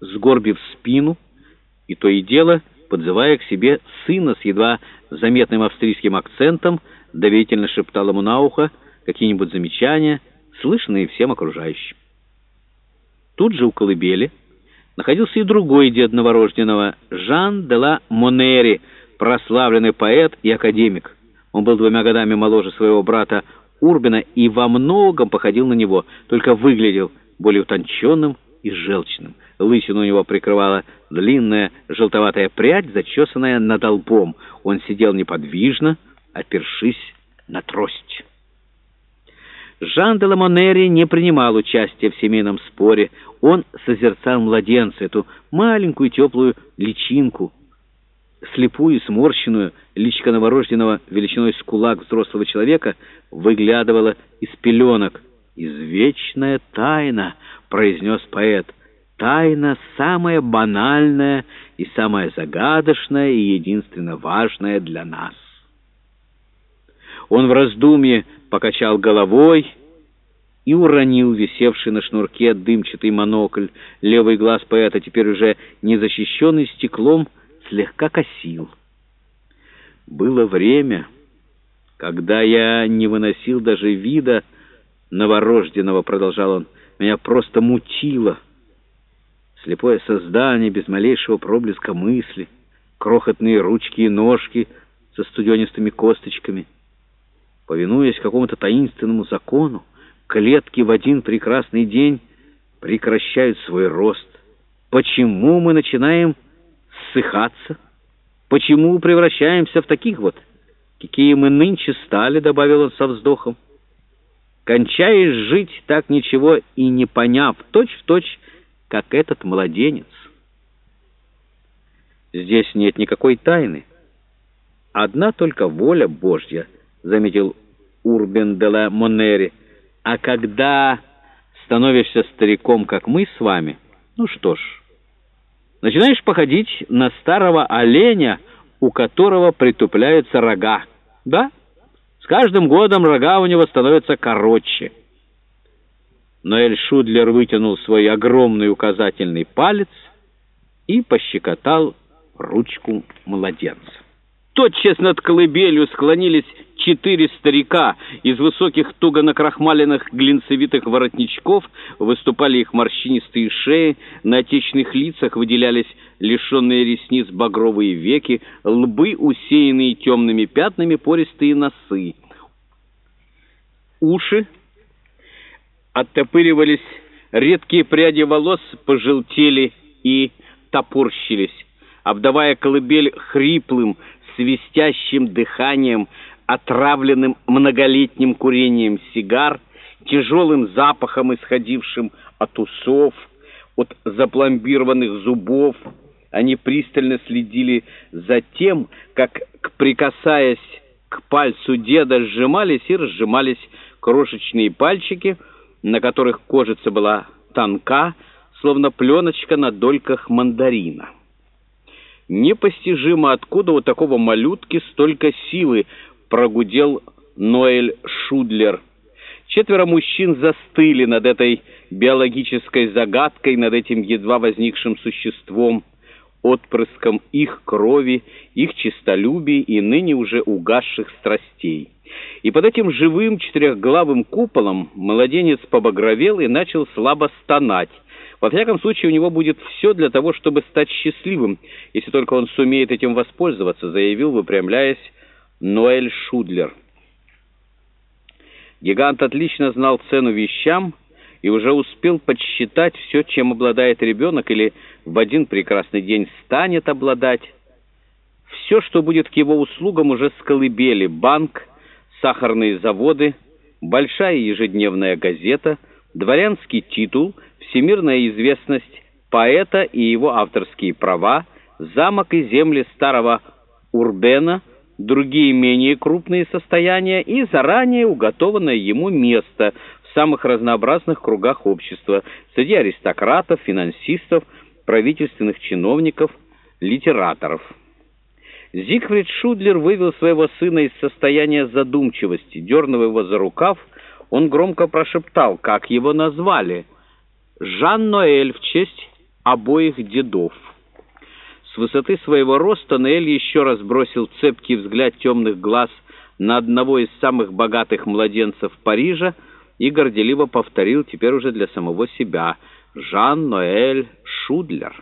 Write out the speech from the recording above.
сгорбив спину, и то и дело подзывая к себе сына с едва заметным австрийским акцентом, доверительно шептал ему на ухо какие-нибудь замечания, слышанные всем окружающим. Тут же у колыбели находился и другой дед новорожденного, Жан де ла Монери, прославленный поэт и академик. Он был двумя годами моложе своего брата Урбина и во многом походил на него, только выглядел более утонченным и желчным. Лысину у него прикрывала длинная желтоватая прядь, зачесанная над лбом. Он сидел неподвижно, опершись на трость. Жан де Ламонери не принимал участия в семейном споре. Он созерцал младенца, эту маленькую теплую личинку, слепую, сморщенную, личка новорожденного величиной с кулак взрослого человека выглядывала из пеленок. «Извечная тайна», — произнес поэт, — «тайна самая банальная и самая загадочная и единственно важная для нас». Он в раздумье покачал головой и уронил висевший на шнурке дымчатый монокль. Левый глаз поэта, теперь уже не защищенный стеклом, слегка косил. Было время, когда я не выносил даже вида новорожденного, продолжал он, меня просто мутило. Слепое создание без малейшего проблеска мысли, крохотные ручки и ножки со студенистыми косточками — Повинуясь какому-то таинственному закону, клетки в один прекрасный день прекращают свой рост. Почему мы начинаем ссыхаться? Почему превращаемся в таких вот, какие мы нынче стали, добавил он со вздохом. Кончаешь жить, так ничего и не поняв, точь-в-точь, точь, как этот младенец. Здесь нет никакой тайны. Одна только воля Божья —— заметил Урбен де ла Моннери. «А когда становишься стариком, как мы с вами, ну что ж, начинаешь походить на старого оленя, у которого притупляются рога. Да, с каждым годом рога у него становятся короче». Ноэль Шудлер вытянул свой огромный указательный палец и пощекотал ручку младенца. Тотчас над колыбелью склонились четыре старика. Из высоких туго накрахмаленных глинцевитых воротничков выступали их морщинистые шеи, на отечных лицах выделялись лишенные ресниц багровые веки, лбы, усеянные темными пятнами, пористые носы. Уши оттопыривались, редкие пряди волос пожелтели и топорщились, обдавая колыбель хриплым, свистящим дыханием, отравленным многолетним курением сигар, тяжелым запахом, исходившим от усов, от запломбированных зубов. Они пристально следили за тем, как, прикасаясь к пальцу деда, сжимались и разжимались крошечные пальчики, на которых кожица была тонка, словно пленочка на дольках мандарина. Непостижимо, откуда у такого малютки столько силы, прогудел Ноэль Шудлер. Четверо мужчин застыли над этой биологической загадкой, над этим едва возникшим существом, отпрыском их крови, их честолюбия и ныне уже угасших страстей. И под этим живым четырехглавым куполом младенец побагровел и начал слабо стонать. Во всяком случае, у него будет все для того, чтобы стать счастливым, если только он сумеет этим воспользоваться, заявил, выпрямляясь, Ноэль Шудлер. Гигант отлично знал цену вещам и уже успел подсчитать все, чем обладает ребенок или в один прекрасный день станет обладать. Все, что будет к его услугам, уже сколыбели. Банк, сахарные заводы, большая ежедневная газета, дворянский титул, всемирная известность поэта и его авторские права, замок и земли старого Урбена — другие менее крупные состояния и заранее уготованное ему место в самых разнообразных кругах общества, среди аристократов, финансистов, правительственных чиновников, литераторов. Зигфрид Шудлер вывел своего сына из состояния задумчивости. Дернув его за рукав, он громко прошептал, как его назвали. «Жан-Ноэль в честь обоих дедов». С высоты своего роста Ноэль еще раз бросил цепкий взгляд темных глаз на одного из самых богатых младенцев Парижа – и горделиво повторил теперь уже для самого себя «Жан-Ноэль Шудлер».